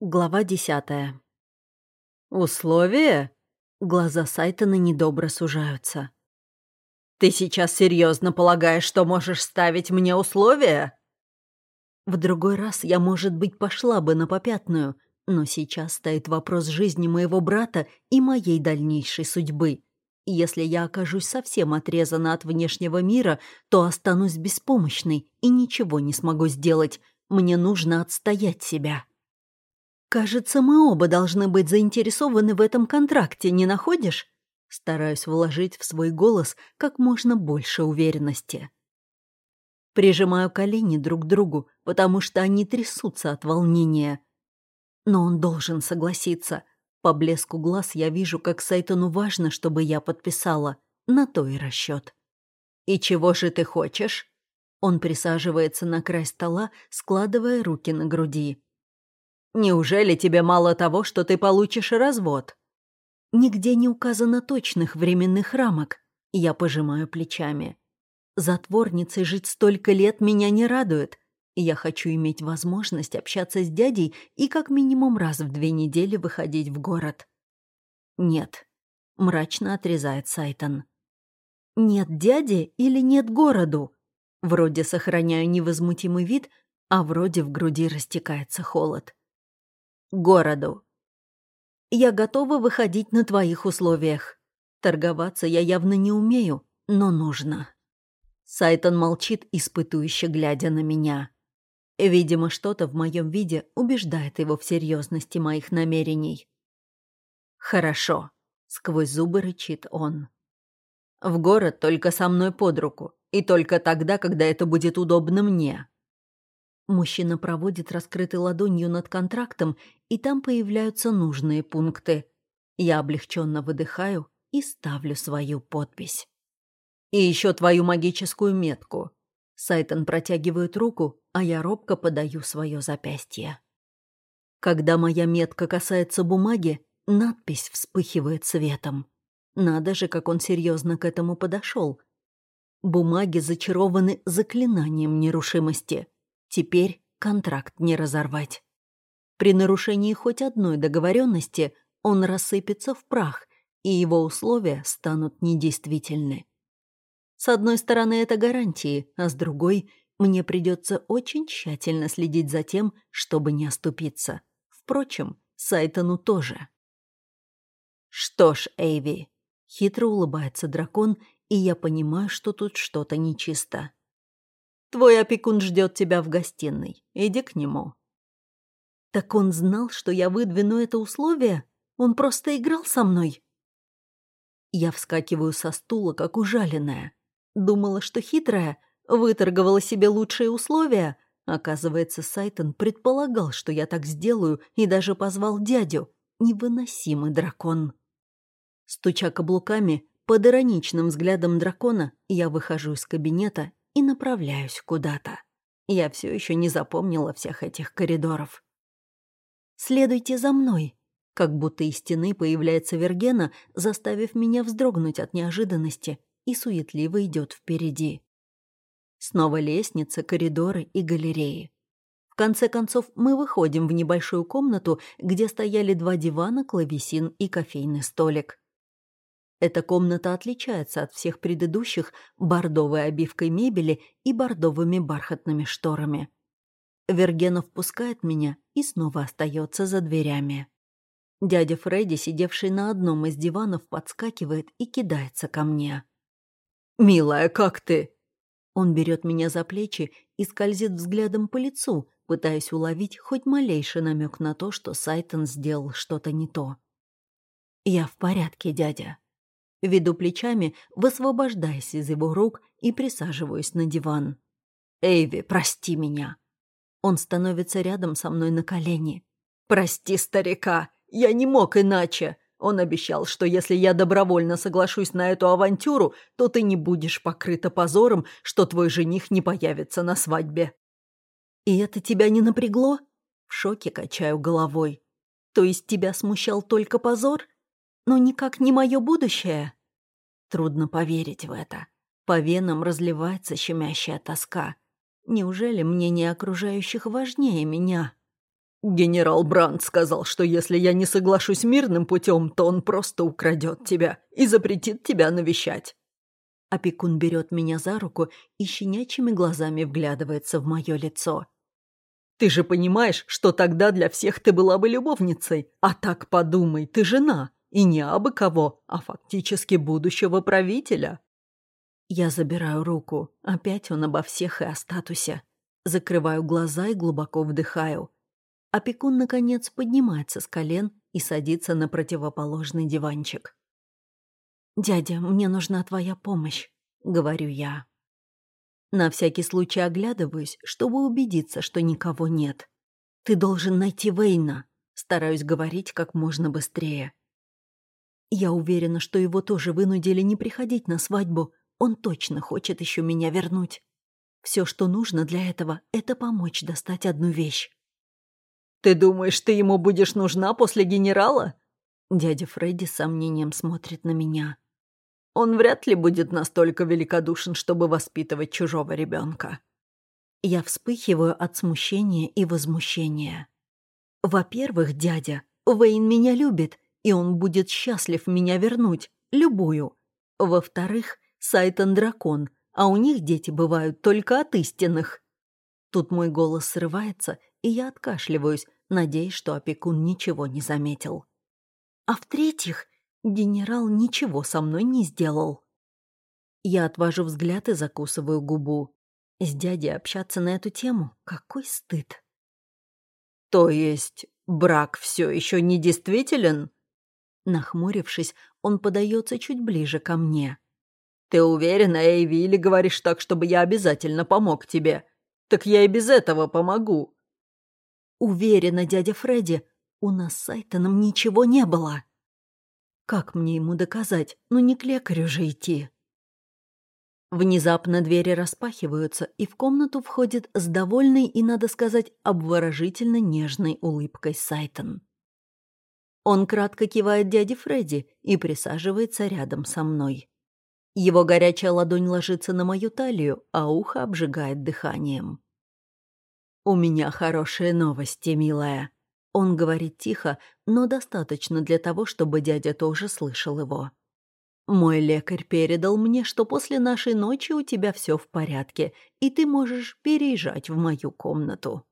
Глава десятая. «Условия?» Глаза Сайтона недобро сужаются. «Ты сейчас серьезно полагаешь, что можешь ставить мне условия?» В другой раз я, может быть, пошла бы на попятную, но сейчас стоит вопрос жизни моего брата и моей дальнейшей судьбы. Если я окажусь совсем отрезана от внешнего мира, то останусь беспомощной и ничего не смогу сделать. Мне нужно отстоять себя. «Кажется, мы оба должны быть заинтересованы в этом контракте, не находишь?» Стараюсь вложить в свой голос как можно больше уверенности. Прижимаю колени друг к другу, потому что они трясутся от волнения. Но он должен согласиться. По блеску глаз я вижу, как Сайтону важно, чтобы я подписала. На то и расчет. «И чего же ты хочешь?» Он присаживается на край стола, складывая руки на груди. Неужели тебе мало того, что ты получишь развод?» Нигде не указано точных временных рамок. Я пожимаю плечами. Затворницей жить столько лет меня не радует. Я хочу иметь возможность общаться с дядей и как минимум раз в две недели выходить в город. «Нет», — мрачно отрезает Сайтон. «Нет дяди или нет городу?» Вроде сохраняю невозмутимый вид, а вроде в груди растекается холод городу. Я готова выходить на твоих условиях. Торговаться я явно не умею, но нужно. Сайтон молчит, испытующе глядя на меня. Видимо, что-то в моем виде убеждает его в серьезности моих намерений. «Хорошо», — сквозь зубы рычит он. «В город только со мной под руку, и только тогда, когда это будет удобно мне. Мужчина проводит раскрытой ладонью над контрактом, и там появляются нужные пункты. Я облегченно выдыхаю и ставлю свою подпись. «И еще твою магическую метку». Сайтон протягивает руку, а я робко подаю свое запястье. Когда моя метка касается бумаги, надпись вспыхивает светом. Надо же, как он серьезно к этому подошел. Бумаги зачарованы заклинанием нерушимости — Теперь контракт не разорвать. При нарушении хоть одной договоренности он рассыпется в прах, и его условия станут недействительны. С одной стороны, это гарантии, а с другой — мне придется очень тщательно следить за тем, чтобы не оступиться. Впрочем, Сайтону тоже. «Что ж, Эйви», — хитро улыбается дракон, и я понимаю, что тут что-то нечисто. Твой опекун ждет тебя в гостиной. Иди к нему». «Так он знал, что я выдвину это условие? Он просто играл со мной?» Я вскакиваю со стула, как ужаленная. Думала, что хитрая, выторговала себе лучшие условия. Оказывается, Сайтон предполагал, что я так сделаю, и даже позвал дядю. Невыносимый дракон. Стуча каблуками, под ироничным взглядом дракона, я выхожу из кабинета направляюсь куда-то. Я все еще не запомнила всех этих коридоров. «Следуйте за мной», как будто из стены появляется Вергена, заставив меня вздрогнуть от неожиданности, и суетливо идет впереди. Снова лестницы, коридоры и галереи. В конце концов, мы выходим в небольшую комнату, где стояли два дивана, клавесин и кофейный столик. Эта комната отличается от всех предыдущих бордовой обивкой мебели и бордовыми бархатными шторами. Вергенов пускает меня и снова остается за дверями. Дядя Фредди, сидевший на одном из диванов, подскакивает и кидается ко мне. «Милая, как ты?» Он берет меня за плечи и скользит взглядом по лицу, пытаясь уловить хоть малейший намек на то, что Сайтон сделал что-то не то. «Я в порядке, дядя», Веду плечами, высвобождаясь из его рук и присаживаюсь на диван. «Эйви, прости меня!» Он становится рядом со мной на колени. «Прости старика, я не мог иначе!» Он обещал, что если я добровольно соглашусь на эту авантюру, то ты не будешь покрыта позором, что твой жених не появится на свадьбе. И это тебя не напрягло? В шоке качаю головой. То есть тебя смущал только позор? Но никак не мое будущее. Трудно поверить в это. По венам разливается щемящая тоска. Неужели мне не окружающих важнее меня? Генерал Брандт сказал, что если я не соглашусь мирным путем, то он просто украдет тебя и запретит тебя навещать. Опекун берет меня за руку и щенячьими глазами вглядывается в мое лицо. «Ты же понимаешь, что тогда для всех ты была бы любовницей, а так подумай, ты жена, и не абы кого, а фактически будущего правителя». Я забираю руку, опять он обо всех и о статусе. Закрываю глаза и глубоко вдыхаю. Опекун, наконец, поднимается с колен и садится на противоположный диванчик. «Дядя, мне нужна твоя помощь», — говорю я. На всякий случай оглядываюсь, чтобы убедиться, что никого нет. «Ты должен найти Вейна», — стараюсь говорить как можно быстрее. Я уверена, что его тоже вынудили не приходить на свадьбу. Он точно хочет еще меня вернуть. Все, что нужно для этого, это помочь достать одну вещь. «Ты думаешь, ты ему будешь нужна после генерала?» Дядя Фредди с сомнением смотрит на меня. «Он вряд ли будет настолько великодушен, чтобы воспитывать чужого ребенка». Я вспыхиваю от смущения и возмущения. Во-первых, дядя, Вейн меня любит, и он будет счастлив меня вернуть, любую. Во-вторых, Сайтон дракон, а у них дети бывают только от истинных. Тут мой голос срывается, и я откашливаюсь, надеясь, что опекун ничего не заметил. А в-третьих, генерал ничего со мной не сделал. Я отвожу взгляд и закусываю губу. С дядей общаться на эту тему — какой стыд. «То есть брак все еще не действителен?» Нахмурившись, он подается чуть ближе ко мне. «Ты уверена, Эйви, или говоришь так, чтобы я обязательно помог тебе? Так я и без этого помогу». «Уверена, дядя Фредди, у нас с Сайтоном ничего не было». «Как мне ему доказать? Ну не к лекарю же идти». Внезапно двери распахиваются, и в комнату входит с довольной и, надо сказать, обворожительно нежной улыбкой Сайтон. Он кратко кивает дяде Фредди и присаживается рядом со мной. Его горячая ладонь ложится на мою талию, а ухо обжигает дыханием. «У меня хорошие новости, милая». Он говорит тихо, но достаточно для того, чтобы дядя тоже слышал его. «Мой лекарь передал мне, что после нашей ночи у тебя все в порядке, и ты можешь переезжать в мою комнату».